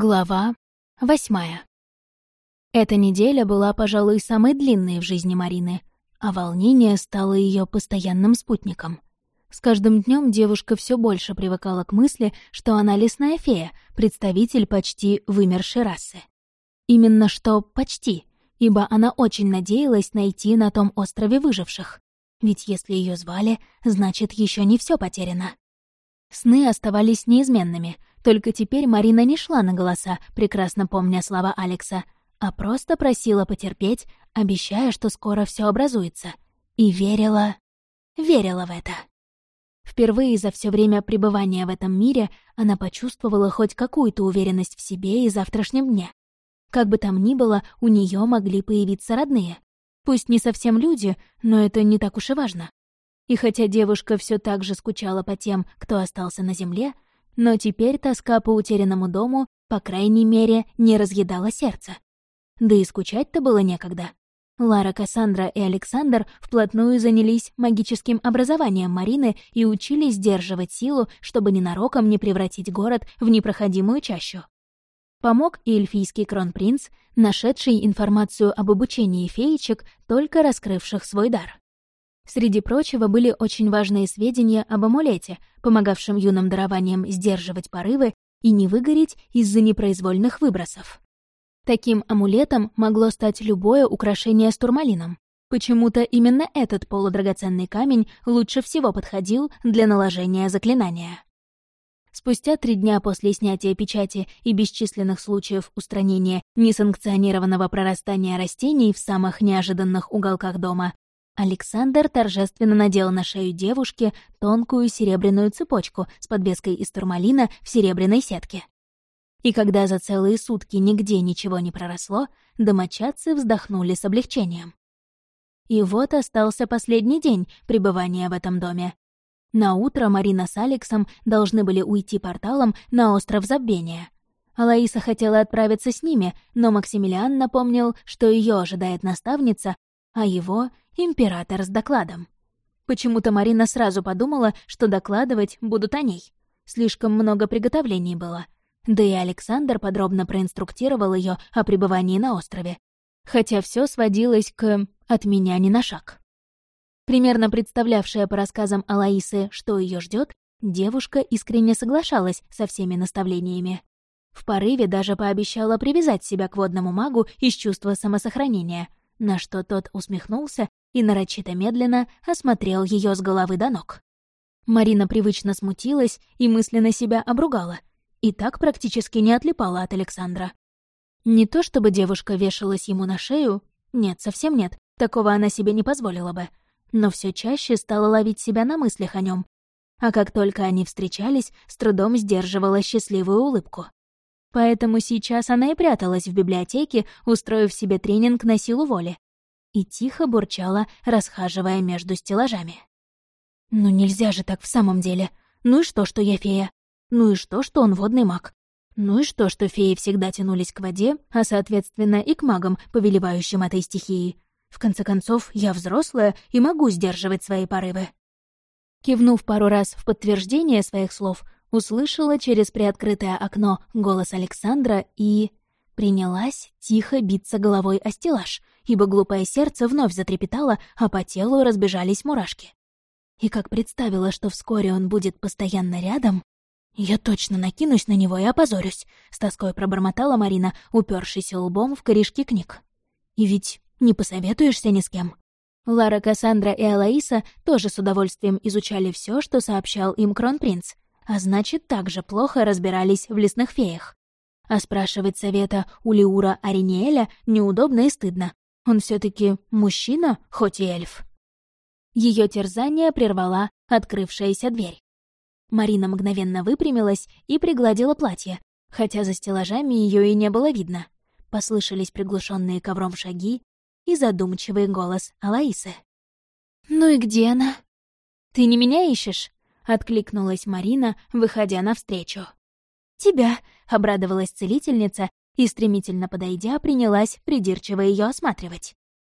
Глава восьмая. Эта неделя была, пожалуй, самой длинной в жизни Марины, а волнение стало ее постоянным спутником. С каждым днем девушка все больше привыкала к мысли, что она лесная фея, представитель почти вымершей расы. Именно что «почти», ибо она очень надеялась найти на том острове выживших. Ведь если ее звали, значит, еще не все потеряно. Сны оставались неизменными, только теперь Марина не шла на голоса, прекрасно помня слова Алекса, а просто просила потерпеть, обещая, что скоро все образуется. И верила... верила в это. Впервые за все время пребывания в этом мире она почувствовала хоть какую-то уверенность в себе и завтрашнем дне. Как бы там ни было, у нее могли появиться родные. Пусть не совсем люди, но это не так уж и важно. И хотя девушка все так же скучала по тем, кто остался на земле, но теперь тоска по утерянному дому, по крайней мере, не разъедала сердце. Да и скучать-то было некогда. Лара, Кассандра и Александр вплотную занялись магическим образованием Марины и учились сдерживать силу, чтобы ненароком не превратить город в непроходимую чащу. Помог и эльфийский кронпринц, нашедший информацию об обучении феечек, только раскрывших свой дар. Среди прочего были очень важные сведения об амулете, помогавшем юным дарованиям сдерживать порывы и не выгореть из-за непроизвольных выбросов. Таким амулетом могло стать любое украшение с турмалином. Почему-то именно этот полудрагоценный камень лучше всего подходил для наложения заклинания. Спустя три дня после снятия печати и бесчисленных случаев устранения несанкционированного прорастания растений в самых неожиданных уголках дома, Александр торжественно надел на шею девушки тонкую серебряную цепочку с подвеской из турмалина в серебряной сетке. И когда за целые сутки нигде ничего не проросло, домочадцы вздохнули с облегчением. И вот остался последний день пребывания в этом доме. На утро Марина с Алексом должны были уйти порталом на остров Забвения. Алаиса хотела отправиться с ними, но Максимилиан напомнил, что ее ожидает наставница, а его — император с докладом. Почему-то Марина сразу подумала, что докладывать будут о ней. Слишком много приготовлений было. Да и Александр подробно проинструктировал ее о пребывании на острове. Хотя все сводилось к «от меня не на шаг». Примерно представлявшая по рассказам Алаисы, что ее ждет, девушка искренне соглашалась со всеми наставлениями. В порыве даже пообещала привязать себя к водному магу из чувства самосохранения — на что тот усмехнулся и нарочито медленно осмотрел ее с головы до ног. Марина привычно смутилась и мысленно себя обругала, и так практически не отлипала от Александра. Не то чтобы девушка вешалась ему на шею, нет, совсем нет, такого она себе не позволила бы, но все чаще стала ловить себя на мыслях о нем. А как только они встречались, с трудом сдерживала счастливую улыбку. Поэтому сейчас она и пряталась в библиотеке, устроив себе тренинг на силу воли. И тихо бурчала, расхаживая между стеллажами. «Ну нельзя же так в самом деле. Ну и что, что я фея? Ну и что, что он водный маг? Ну и что, что феи всегда тянулись к воде, а, соответственно, и к магам, повелевающим этой стихией? В конце концов, я взрослая и могу сдерживать свои порывы». Кивнув пару раз в подтверждение своих слов, услышала через приоткрытое окно голос Александра и... принялась тихо биться головой о стеллаж, ибо глупое сердце вновь затрепетало, а по телу разбежались мурашки. И как представила, что вскоре он будет постоянно рядом... «Я точно накинусь на него и опозорюсь», — с тоской пробормотала Марина, упершись лбом в корешки книг. «И ведь не посоветуешься ни с кем?» Лара, Кассандра и Алаиса тоже с удовольствием изучали все, что сообщал им Кронпринц, а значит, также плохо разбирались в лесных феях. А спрашивать совета у Лиура Ариниэля неудобно и стыдно. Он все таки мужчина, хоть и эльф. Ее терзание прервала открывшаяся дверь. Марина мгновенно выпрямилась и пригладила платье, хотя за стеллажами ее и не было видно. Послышались приглушенные ковром шаги и задумчивый голос Алаисы. «Ну и где она?» «Ты не меня ищешь?» откликнулась Марина, выходя навстречу. «Тебя!» — обрадовалась целительница и, стремительно подойдя, принялась придирчиво ее осматривать.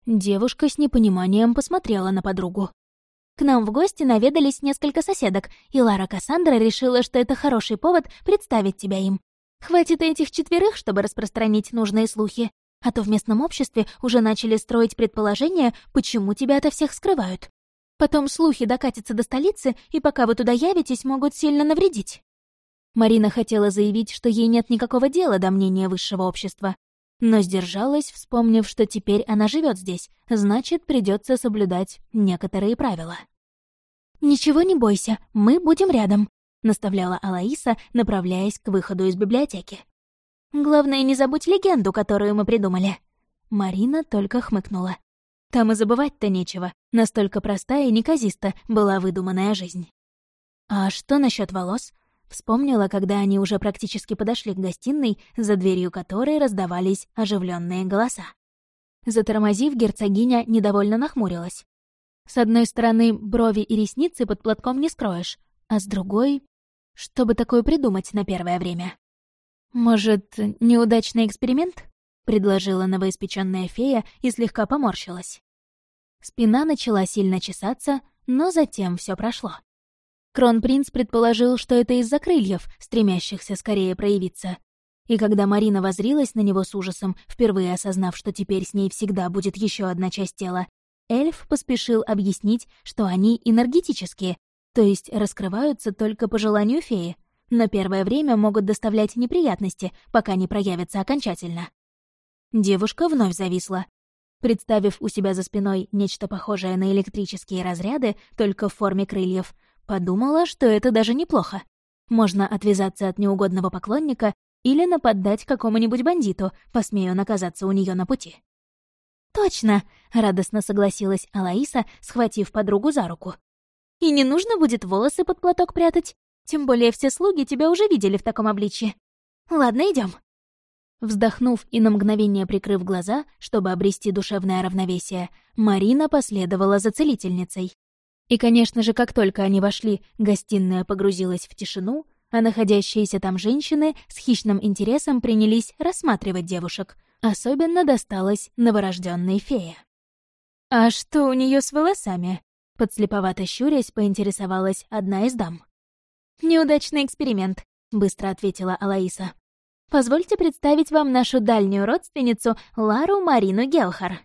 Девушка с непониманием посмотрела на подругу. К нам в гости наведались несколько соседок, и Лара Кассандра решила, что это хороший повод представить тебя им. Хватит этих четверых, чтобы распространить нужные слухи. А то в местном обществе уже начали строить предположения, почему тебя ото всех скрывают. Потом слухи докатятся до столицы, и пока вы туда явитесь, могут сильно навредить». Марина хотела заявить, что ей нет никакого дела до мнения высшего общества, но сдержалась, вспомнив, что теперь она живет здесь, значит, придется соблюдать некоторые правила. «Ничего не бойся, мы будем рядом», — наставляла Алаиса, направляясь к выходу из библиотеки. «Главное, не забудь легенду, которую мы придумали». Марина только хмыкнула. Там и забывать-то нечего, настолько простая и неказиста была выдуманная жизнь. А что насчет волос? Вспомнила, когда они уже практически подошли к гостиной, за дверью которой раздавались оживленные голоса. Затормозив, герцогиня недовольно нахмурилась. С одной стороны, брови и ресницы под платком не скроешь, а с другой... Что бы такое придумать на первое время? Может, неудачный эксперимент? предложила новоиспеченная фея и слегка поморщилась. Спина начала сильно чесаться, но затем все прошло. Кронпринц предположил, что это из-за крыльев, стремящихся скорее проявиться. И когда Марина возрилась на него с ужасом, впервые осознав, что теперь с ней всегда будет еще одна часть тела, эльф поспешил объяснить, что они энергетические, то есть раскрываются только по желанию феи, но первое время могут доставлять неприятности, пока не проявятся окончательно. Девушка вновь зависла. Представив у себя за спиной нечто похожее на электрические разряды, только в форме крыльев, подумала, что это даже неплохо. Можно отвязаться от неугодного поклонника или нападать какому-нибудь бандиту, посмею наказаться у нее на пути. «Точно!» — радостно согласилась Алаиса, схватив подругу за руку. «И не нужно будет волосы под платок прятать. Тем более все слуги тебя уже видели в таком обличье. Ладно, идем. Вздохнув и на мгновение прикрыв глаза, чтобы обрести душевное равновесие, Марина последовала за целительницей. И, конечно же, как только они вошли, гостиная погрузилась в тишину, а находящиеся там женщины с хищным интересом принялись рассматривать девушек. Особенно досталось новорожденной фее. «А что у нее с волосами?» Подслеповато щурясь, поинтересовалась одна из дам. «Неудачный эксперимент», — быстро ответила Алаиса. Позвольте представить вам нашу дальнюю родственницу Лару Марину Гелхар».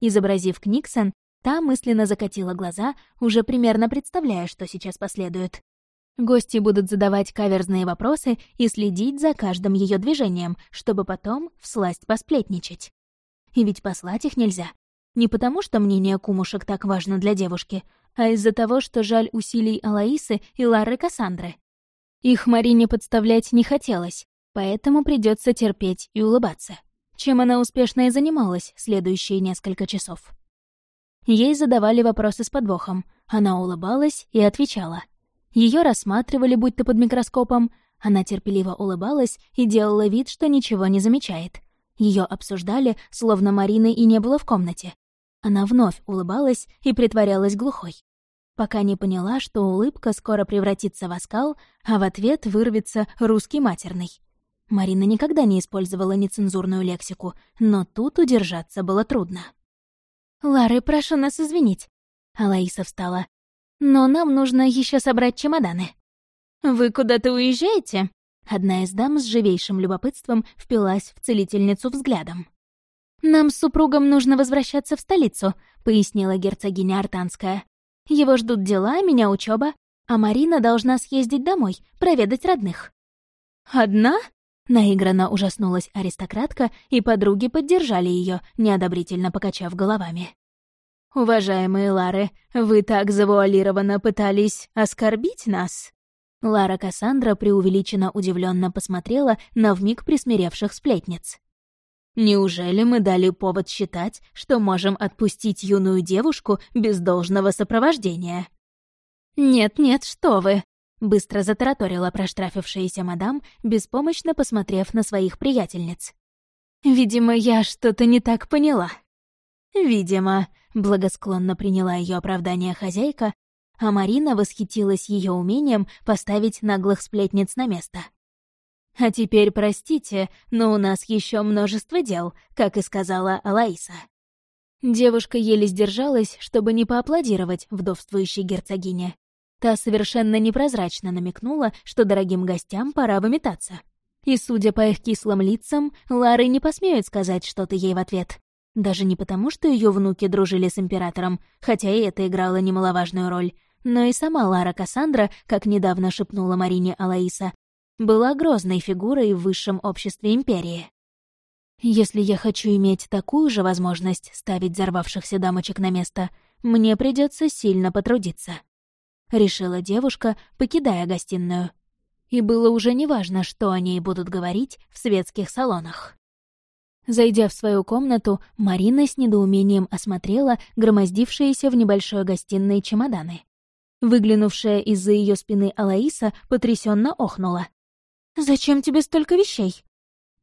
Изобразив Книксон, та мысленно закатила глаза, уже примерно представляя, что сейчас последует. Гости будут задавать каверзные вопросы и следить за каждым ее движением, чтобы потом всласть посплетничать. И ведь послать их нельзя. Не потому, что мнение кумушек так важно для девушки, а из-за того, что жаль усилий Алаисы и Лары Кассандры. Их Марине подставлять не хотелось, поэтому придется терпеть и улыбаться, чем она успешно и занималась следующие несколько часов. Ей задавали вопросы с подвохом, она улыбалась и отвечала. Ее рассматривали, будто под микроскопом, она терпеливо улыбалась и делала вид, что ничего не замечает. Ее обсуждали, словно Марины и не было в комнате. Она вновь улыбалась и притворялась глухой. Пока не поняла, что улыбка скоро превратится в оскал, а в ответ вырвется русский матерный. Марина никогда не использовала нецензурную лексику, но тут удержаться было трудно. «Лары, прошу нас извинить», — Алаиса встала. «Но нам нужно еще собрать чемоданы». «Вы куда-то уезжаете?» Одна из дам с живейшим любопытством впилась в целительницу взглядом. «Нам с супругом нужно возвращаться в столицу», — пояснила герцогиня Артанская. «Его ждут дела, меня учеба, а Марина должна съездить домой, проведать родных». «Одна?» Наигранно ужаснулась аристократка, и подруги поддержали ее, неодобрительно покачав головами. «Уважаемые Лары, вы так завуалированно пытались оскорбить нас?» Лара Кассандра преувеличенно удивленно посмотрела на вмиг присмиревших сплетниц. «Неужели мы дали повод считать, что можем отпустить юную девушку без должного сопровождения?» «Нет-нет, что вы!» Быстро затараторила проштрафившаяся мадам, беспомощно посмотрев на своих приятельниц. «Видимо, я что-то не так поняла». «Видимо», — благосклонно приняла ее оправдание хозяйка, а Марина восхитилась ее умением поставить наглых сплетниц на место. «А теперь, простите, но у нас еще множество дел», как и сказала Алаиса. Девушка еле сдержалась, чтобы не поаплодировать вдовствующей герцогине. Та совершенно непрозрачно намекнула, что дорогим гостям пора выметаться. И, судя по их кислым лицам, Лары не посмеют сказать что-то ей в ответ. Даже не потому, что ее внуки дружили с императором, хотя и это играло немаловажную роль, но и сама Лара Кассандра, как недавно шепнула Марине Алаиса, была грозной фигурой в высшем обществе империи. Если я хочу иметь такую же возможность ставить взорвавшихся дамочек на место, мне придется сильно потрудиться. Решила девушка, покидая гостиную. И было уже неважно, что о ней будут говорить в светских салонах. Зайдя в свою комнату, Марина с недоумением осмотрела громоздившиеся в небольшой гостиной чемоданы. Выглянувшая из-за ее спины Алаиса потрясенно охнула. «Зачем тебе столько вещей?»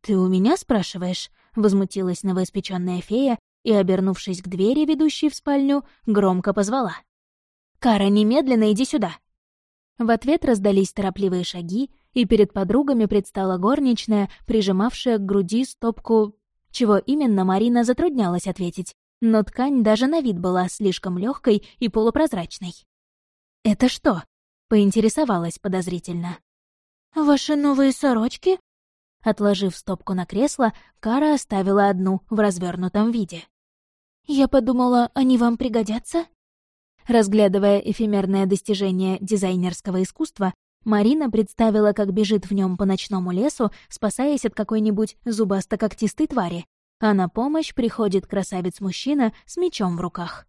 «Ты у меня спрашиваешь?» — возмутилась новоиспеченная фея и, обернувшись к двери, ведущей в спальню, громко позвала. «Кара, немедленно иди сюда!» В ответ раздались торопливые шаги, и перед подругами предстала горничная, прижимавшая к груди стопку... Чего именно, Марина затруднялась ответить, но ткань даже на вид была слишком легкой и полупрозрачной. «Это что?» — поинтересовалась подозрительно. «Ваши новые сорочки?» Отложив стопку на кресло, Кара оставила одну в развернутом виде. «Я подумала, они вам пригодятся?» Разглядывая эфемерное достижение дизайнерского искусства, Марина представила, как бежит в нем по ночному лесу, спасаясь от какой-нибудь зубасто-когтистой твари, а на помощь приходит красавец-мужчина с мечом в руках.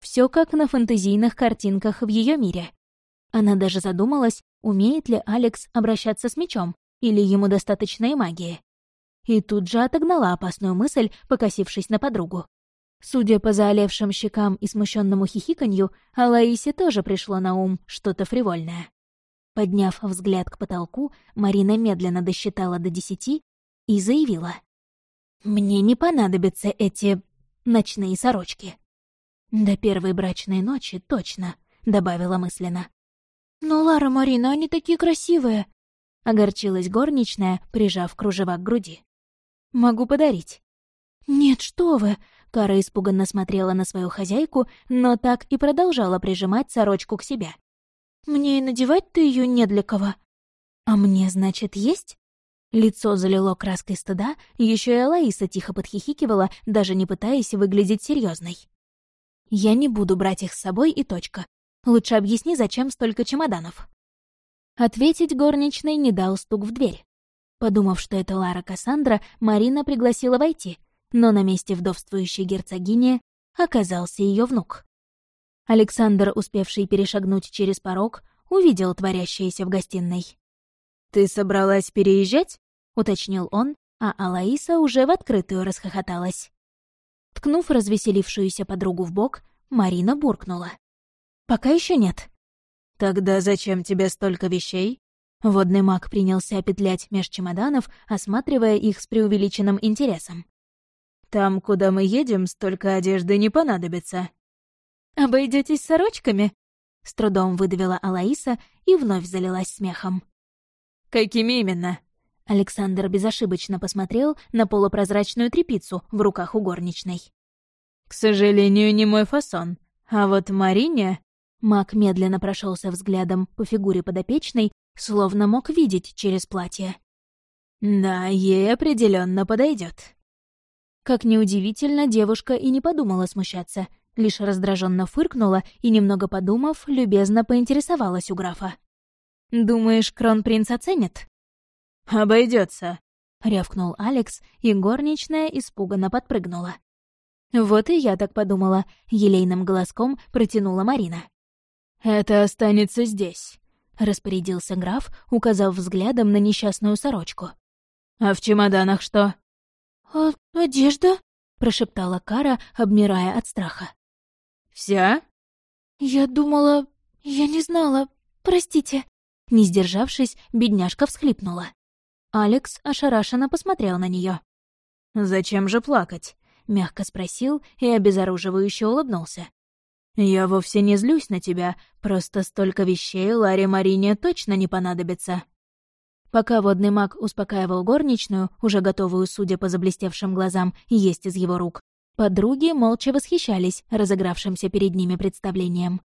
Все как на фэнтезийных картинках в ее мире. Она даже задумалась, умеет ли Алекс обращаться с мечом, или ему достаточно и магии. И тут же отогнала опасную мысль, покосившись на подругу. Судя по заолевшим щекам и смущенному хихиканью, Алаисе тоже пришло на ум что-то фривольное. Подняв взгляд к потолку, Марина медленно досчитала до десяти и заявила. «Мне не понадобятся эти... ночные сорочки». «До первой брачной ночи точно», — добавила мысленно. «Но, Лара Марина, они такие красивые!» — огорчилась горничная, прижав кружева к груди. «Могу подарить». «Нет, что вы!» — Кара испуганно смотрела на свою хозяйку, но так и продолжала прижимать сорочку к себе. «Мне и надевать-то ее не для кого». «А мне, значит, есть?» Лицо залило краской стыда, еще и Алаиса тихо подхихикивала, даже не пытаясь выглядеть серьезной. «Я не буду брать их с собой и точка. Лучше объясни, зачем столько чемоданов». Ответить горничной не дал стук в дверь. Подумав, что это Лара Кассандра, Марина пригласила войти, но на месте вдовствующей герцогини оказался ее внук. Александр, успевший перешагнуть через порог, увидел творящееся в гостиной. «Ты собралась переезжать?» — уточнил он, а Алаиса уже в открытую расхохоталась. Ткнув развеселившуюся подругу в бок, Марина буркнула. «Пока еще нет. «Тогда зачем тебе столько вещей?» Водный маг принялся петлять меж чемоданов, осматривая их с преувеличенным интересом. «Там, куда мы едем, столько одежды не понадобится». Обойдетесь сорочками?» — с трудом выдавила Алаиса и вновь залилась смехом. «Какими именно?» Александр безошибочно посмотрел на полупрозрачную трепицу в руках у горничной. «К сожалению, не мой фасон. А вот Марине...» Маг медленно прошелся взглядом по фигуре подопечной, словно мог видеть через платье. Да, ей определенно подойдет. Как неудивительно, девушка и не подумала смущаться, лишь раздраженно фыркнула и, немного подумав, любезно поинтересовалась у графа. «Думаешь, кронпринц оценит?» Обойдется, рявкнул Алекс, и горничная испуганно подпрыгнула. «Вот и я так подумала», — елейным голоском протянула Марина. «Это останется здесь», — распорядился граф, указав взглядом на несчастную сорочку. «А в чемоданах что?» «А одежда?» — прошептала Кара, обмирая от страха. «Вся?» «Я думала... Я не знала. Простите». Не сдержавшись, бедняжка всхлипнула. Алекс ошарашенно посмотрел на нее. «Зачем же плакать?» — мягко спросил и обезоруживающе улыбнулся. «Я вовсе не злюсь на тебя, просто столько вещей Ларе Марине точно не понадобится». Пока водный маг успокаивал горничную, уже готовую, судя по заблестевшим глазам, есть из его рук, подруги молча восхищались разыгравшимся перед ними представлением.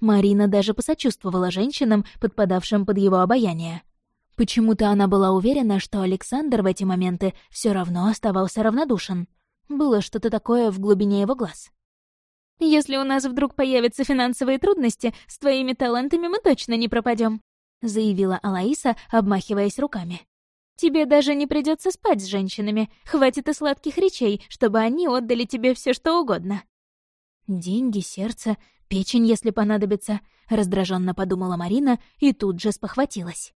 Марина даже посочувствовала женщинам, подпадавшим под его обаяние. Почему-то она была уверена, что Александр в эти моменты все равно оставался равнодушен. Было что-то такое в глубине его глаз. «Если у нас вдруг появятся финансовые трудности, с твоими талантами мы точно не пропадем, заявила Алаиса, обмахиваясь руками. «Тебе даже не придется спать с женщинами. Хватит и сладких речей, чтобы они отдали тебе все, что угодно». «Деньги, сердце, печень, если понадобится», — раздраженно подумала Марина и тут же спохватилась.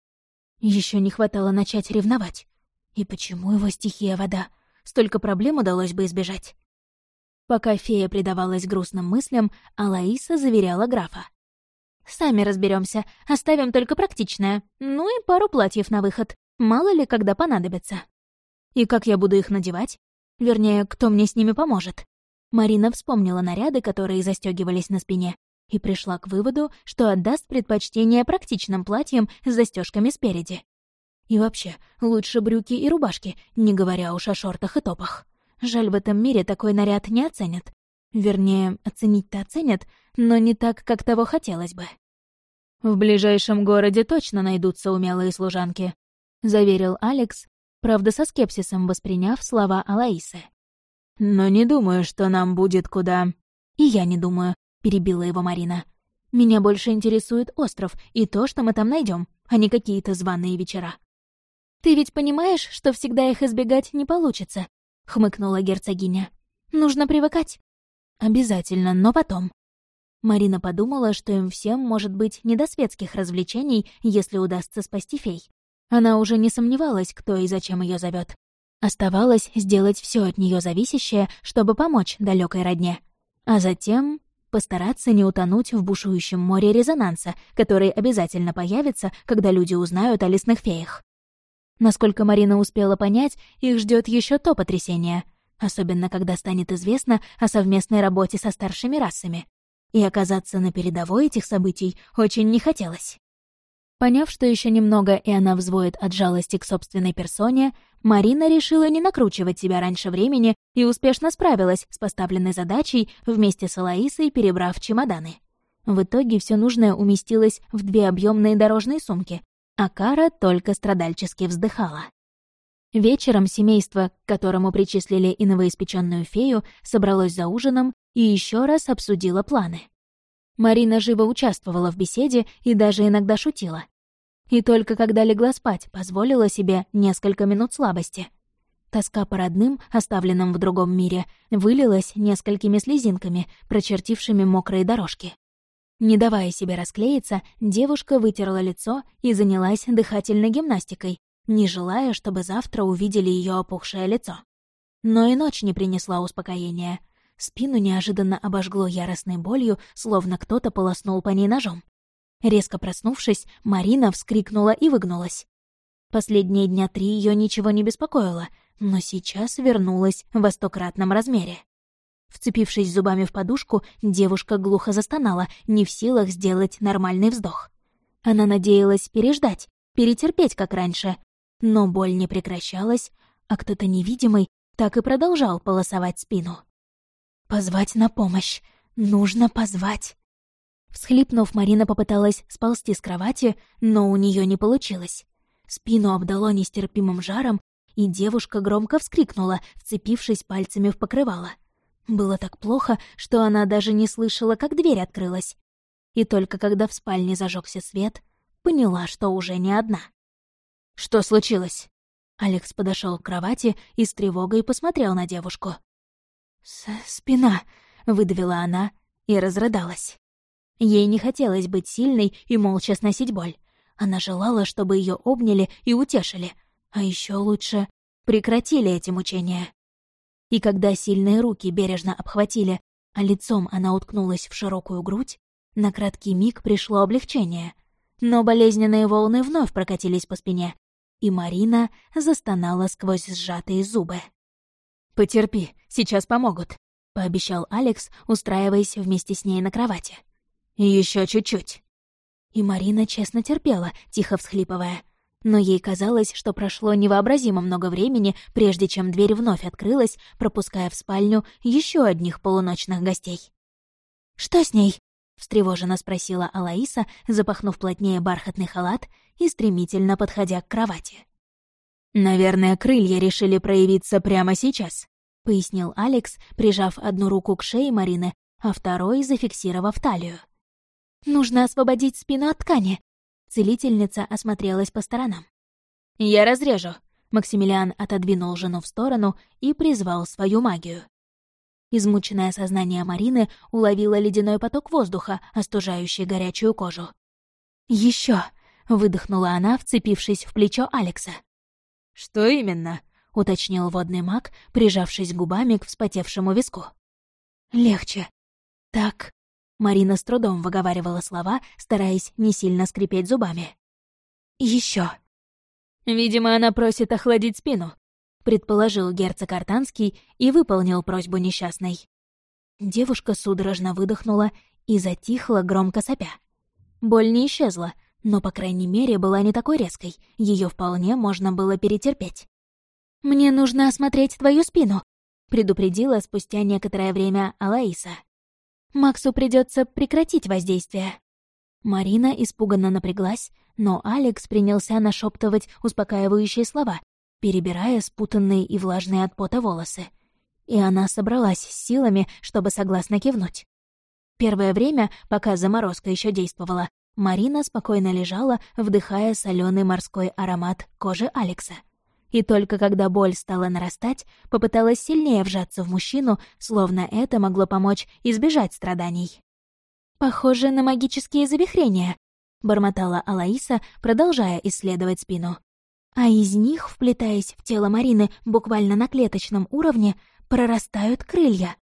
Еще не хватало начать ревновать. И почему его стихия вода? Столько проблем удалось бы избежать. Пока фея предавалась грустным мыслям, Алаиса заверяла графа. «Сами разберемся, оставим только практичное. Ну и пару платьев на выход. Мало ли, когда понадобится. И как я буду их надевать? Вернее, кто мне с ними поможет?» Марина вспомнила наряды, которые застегивались на спине, и пришла к выводу, что отдаст предпочтение практичным платьям с застежками спереди. И вообще, лучше брюки и рубашки, не говоря уж о шортах и топах. Жаль, в этом мире такой наряд не оценят. Вернее, оценить-то оценят, но не так, как того хотелось бы. «В ближайшем городе точно найдутся умелые служанки», — заверил Алекс, правда, со скепсисом восприняв слова Алаисы. «Но не думаю, что нам будет куда...» «И я не думаю», — перебила его Марина. «Меня больше интересует остров и то, что мы там найдем, а не какие-то званые вечера». «Ты ведь понимаешь, что всегда их избегать не получится?» — хмыкнула герцогиня. «Нужно привыкать». «Обязательно, но потом». Марина подумала, что им всем может быть не до светских развлечений, если удастся спасти фей. Она уже не сомневалась, кто и зачем ее зовет. Оставалось сделать все от нее зависящее, чтобы помочь далекой родне. А затем Постараться не утонуть в бушующем море резонанса, который обязательно появится, когда люди узнают о лесных феях. Насколько Марина успела понять, их ждет еще то потрясение, особенно когда станет известно о совместной работе со старшими расами. И оказаться на передовой этих событий очень не хотелось. Поняв, что еще немного и она взвоет от жалости к собственной персоне, Марина решила не накручивать себя раньше времени и успешно справилась с поставленной задачей вместе с Алаисой, перебрав чемоданы. В итоге все нужное уместилось в две объемные дорожные сумки, а Кара только страдальчески вздыхала. Вечером семейство, к которому причислили и новоиспеченную фею, собралось за ужином и еще раз обсудило планы. Марина живо участвовала в беседе и даже иногда шутила. И только когда легла спать, позволила себе несколько минут слабости. Тоска по родным, оставленным в другом мире, вылилась несколькими слезинками, прочертившими мокрые дорожки. Не давая себе расклеиться, девушка вытерла лицо и занялась дыхательной гимнастикой, не желая, чтобы завтра увидели ее опухшее лицо. Но и ночь не принесла успокоения. Спину неожиданно обожгло яростной болью, словно кто-то полоснул по ней ножом. Резко проснувшись, Марина вскрикнула и выгнулась. Последние дня три ее ничего не беспокоило, но сейчас вернулась в стократном размере. Вцепившись зубами в подушку, девушка глухо застонала, не в силах сделать нормальный вздох. Она надеялась переждать, перетерпеть, как раньше. Но боль не прекращалась, а кто-то невидимый так и продолжал полосовать спину. Позвать на помощь. Нужно позвать. Всхлипнув, Марина попыталась сползти с кровати, но у нее не получилось. Спину обдало нестерпимым жаром, и девушка громко вскрикнула, вцепившись пальцами в покрывало. Было так плохо, что она даже не слышала, как дверь открылась. И только когда в спальне зажегся свет, поняла, что уже не одна. «Что случилось?» Алекс подошел к кровати и с тревогой посмотрел на девушку. «Спина», — выдавила она и разрыдалась. Ей не хотелось быть сильной и молча сносить боль. Она желала, чтобы ее обняли и утешили, а еще лучше прекратили эти мучения. И когда сильные руки бережно обхватили, а лицом она уткнулась в широкую грудь, на краткий миг пришло облегчение. Но болезненные волны вновь прокатились по спине, и Марина застонала сквозь сжатые зубы. «Потерпи, сейчас помогут», — пообещал Алекс, устраиваясь вместе с ней на кровати. Еще чуть-чуть». И Марина честно терпела, тихо всхлипывая. Но ей казалось, что прошло невообразимо много времени, прежде чем дверь вновь открылась, пропуская в спальню еще одних полуночных гостей. «Что с ней?» Встревоженно спросила Алаиса, запахнув плотнее бархатный халат и стремительно подходя к кровати. «Наверное, крылья решили проявиться прямо сейчас», — пояснил Алекс, прижав одну руку к шее Марины, а второй зафиксировав талию. «Нужно освободить спину от ткани», — целительница осмотрелась по сторонам. «Я разрежу», — Максимилиан отодвинул жену в сторону и призвал свою магию. Измученное сознание Марины уловило ледяной поток воздуха, остужающий горячую кожу. Еще! выдохнула она, вцепившись в плечо Алекса. «Что именно?» — уточнил водный маг, прижавшись губами к вспотевшему виску. «Легче. Так...» — Марина с трудом выговаривала слова, стараясь не сильно скрипеть зубами. Еще. «Видимо, она просит охладить спину», предположил герцог Артанский и выполнил просьбу несчастной. Девушка судорожно выдохнула и затихла, громко сопя. Боль не исчезла, но, по крайней мере, была не такой резкой, ее вполне можно было перетерпеть. «Мне нужно осмотреть твою спину», — предупредила спустя некоторое время Алаиса. «Максу придется прекратить воздействие». Марина испуганно напряглась, но Алекс принялся нашептывать успокаивающие слова, перебирая спутанные и влажные от пота волосы. И она собралась с силами, чтобы согласно кивнуть. Первое время, пока заморозка еще действовала, Марина спокойно лежала, вдыхая соленый морской аромат кожи Алекса. И только когда боль стала нарастать, попыталась сильнее вжаться в мужчину, словно это могло помочь избежать страданий. «Похоже на магические завихрения», — бормотала Алаиса, продолжая исследовать спину а из них, вплетаясь в тело Марины буквально на клеточном уровне, прорастают крылья.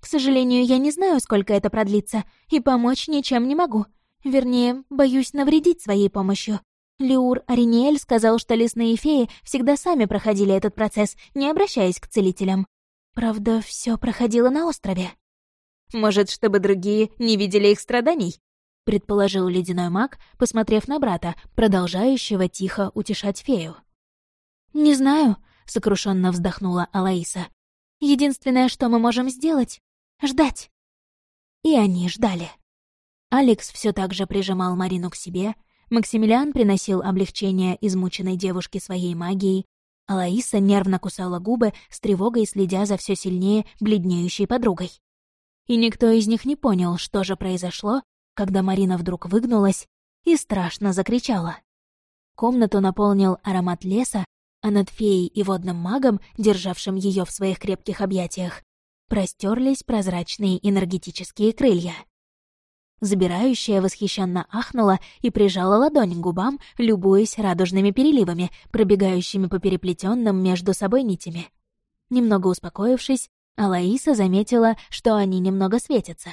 К сожалению, я не знаю, сколько это продлится, и помочь ничем не могу. Вернее, боюсь навредить своей помощью. Леур Ариниэль сказал, что лесные феи всегда сами проходили этот процесс, не обращаясь к целителям. Правда, все проходило на острове. Может, чтобы другие не видели их страданий? — предположил ледяной маг, посмотрев на брата, продолжающего тихо утешать фею. «Не знаю», — сокрушенно вздохнула Алаиса. «Единственное, что мы можем сделать — ждать». И они ждали. Алекс все так же прижимал Марину к себе, Максимилиан приносил облегчение измученной девушке своей магией, Алаиса нервно кусала губы, с тревогой следя за все сильнее бледнеющей подругой. И никто из них не понял, что же произошло, когда Марина вдруг выгнулась и страшно закричала. Комнату наполнил аромат леса, а над феей и водным магом, державшим ее в своих крепких объятиях, простерлись прозрачные энергетические крылья. Забирающая восхищенно ахнула и прижала ладонь к губам, любуясь радужными переливами, пробегающими по переплетенным между собой нитями. Немного успокоившись, Алаиса заметила, что они немного светятся.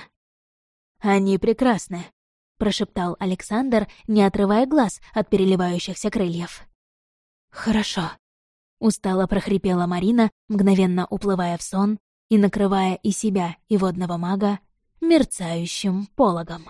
«Они прекрасны», — прошептал Александр, не отрывая глаз от переливающихся крыльев. «Хорошо», — устало прохрипела Марина, мгновенно уплывая в сон и накрывая и себя, и водного мага мерцающим пологом.